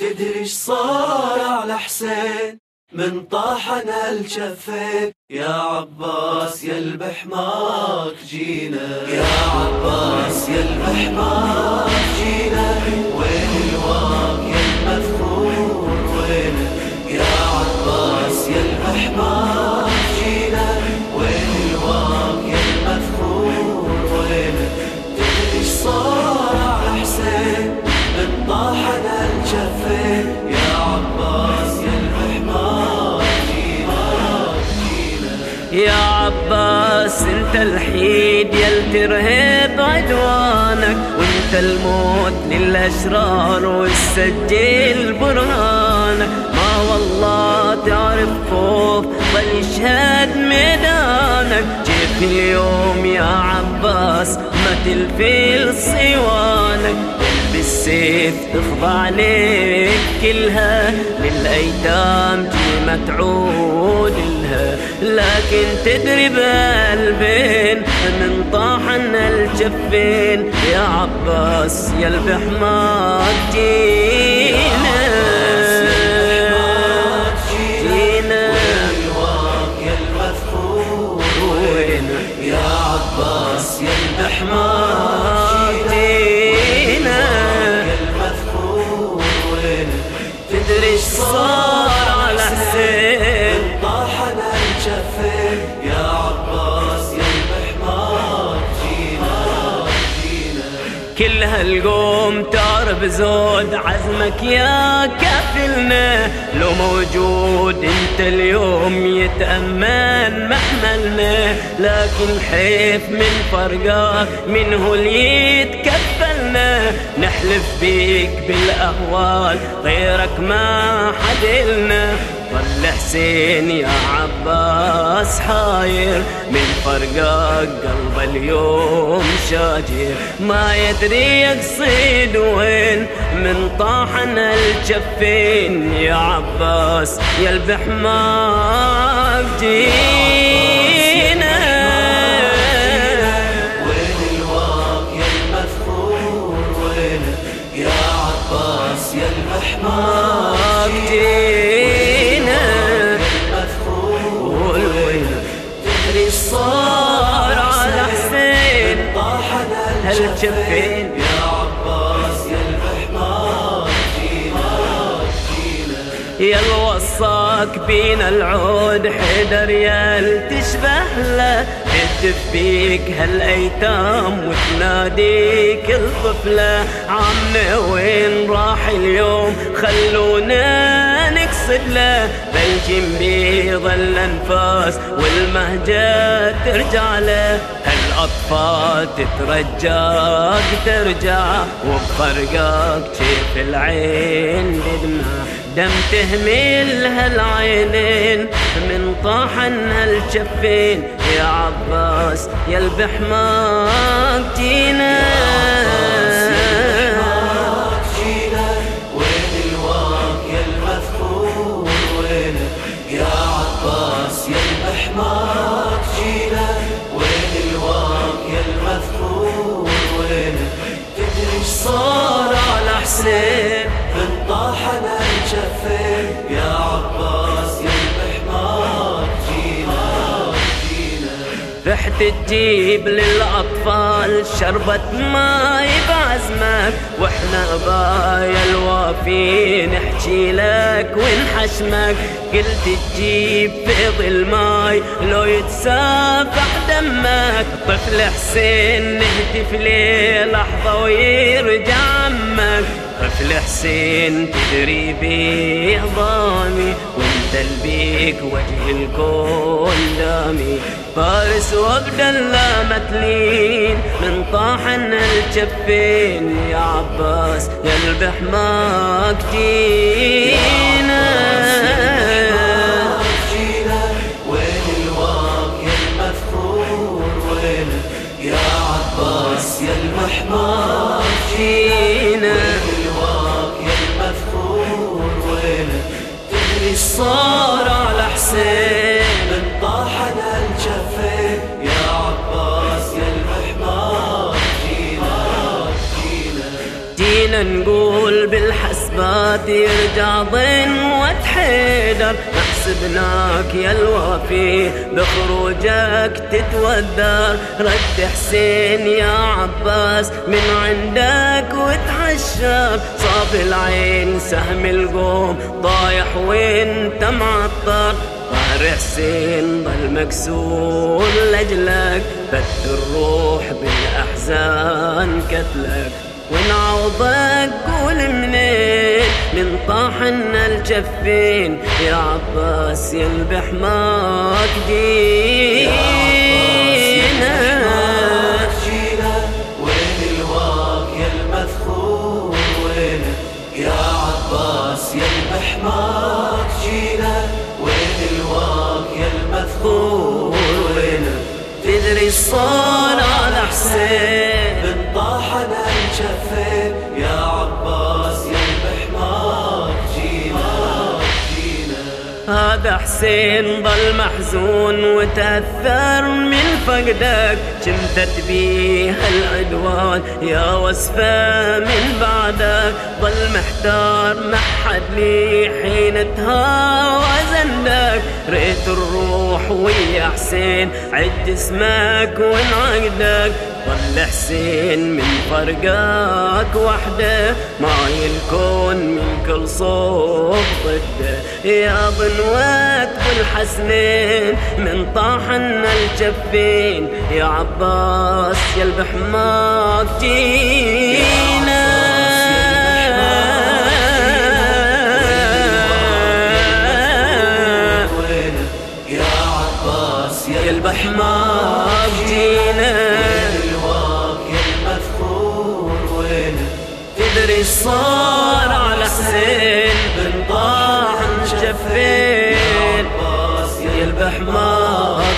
تدري صار على حسين؟ من طاحنا الجفين. يا عباس يا البحماك جينا. يا عباس يا البحماك جينا. انت الحيد يل ترهب عدوانك وانت الموت للأشرار والسجل برهانك. ما والله تعرف خوف ظل يشهد ميدانك. جيت اليوم يا عباس ما تلفي صوانك بالسيف تخضع لك كلها للأيتام ما تعود لها. لكن تدري بقلبين من طاحنا الجفين يا عباس يا البحمار جينا. يا عباس يا جينا جينا. كل هالقوم تعرف زود عزمك يا كفلنا لو موجود انت اليوم يتأمن محملنا. لكن حيف من فرقاك منه اللي يتكفلنا. نحلف بيك بالأهوال غيرك ما حدلنا. ظل حسين يا عباس حاير من فرقاك قلب اليوم شاجر. ما يدري يقصد وين من طاحنا الجفين. يا عباس يا البحماك جينا الجفين يا عباس يا جينا يا الوصاك بينا العود حيدر يا تشبه له. تهتف بيك هالأيتام وتناديك الطفلة. عمنا وين راح اليوم؟ خلونا نقصد له. بل بيض الأنفاس والمهجة ترجع له. هالاطفال تترجاك ترجع. وبفرقاك كيف العين بدمع. دم تهمل هالعينين من طاحن هالجفين يا عباس يا البحماك جينا. تجيب للأطفال شربة ماي بعزمك وإحنا بايا الوافي نحكي لك ونحشمك. قلت تجيب فيض الماي لو يتسافح دمك. طفل حسين نهتف ليه لحظة ويرجع عمك. طفل حسين تدري بيه ضامي وانت البيك وجه الكون دامي. فارس وابد لا متلين من طاحن الجفين يا عباس يا البحماك جينا جينا وين وين يا عباس يا وين صار على حسين نقول بالحسبة فات يرجع ضن وتحيدر. حسبناك يا الوفي بخروجك تتودر رد حسين يا عباس من عندك وتحشر صاب العين سهم القوم ضايح وانت معطر ظهر حسين ضل مكسور لجلك. بث الروح بالأحزان كتلك. ونعوضك قول منين من طاحنا الجفين. يا عباس يلبح ماك جينا وين الواق يا وينك يا عباس يا المحماك جينا وين الواق يا وينك تدري صار على حسين. الجفين يا عباس يا المحماك جينا جينا. هذا حسين ضل محزون وتأثر من فقدك. كنت بيه العدوان يا وصفة من بعدك. ضل محتار ما حد لي حين تهاوى زندك ريت الروح ويا حسين عد اسمك وانعقدك. حسين من فرقاك وحده ما يكون من كل صوب ضده. يا ضنوات بالحسنين من طاحنا الجفين يا عباس يا البحماك جينا. يا عباس يا البحماك جينا. تدري صار على حسين بن طاحن عباس يا البحماك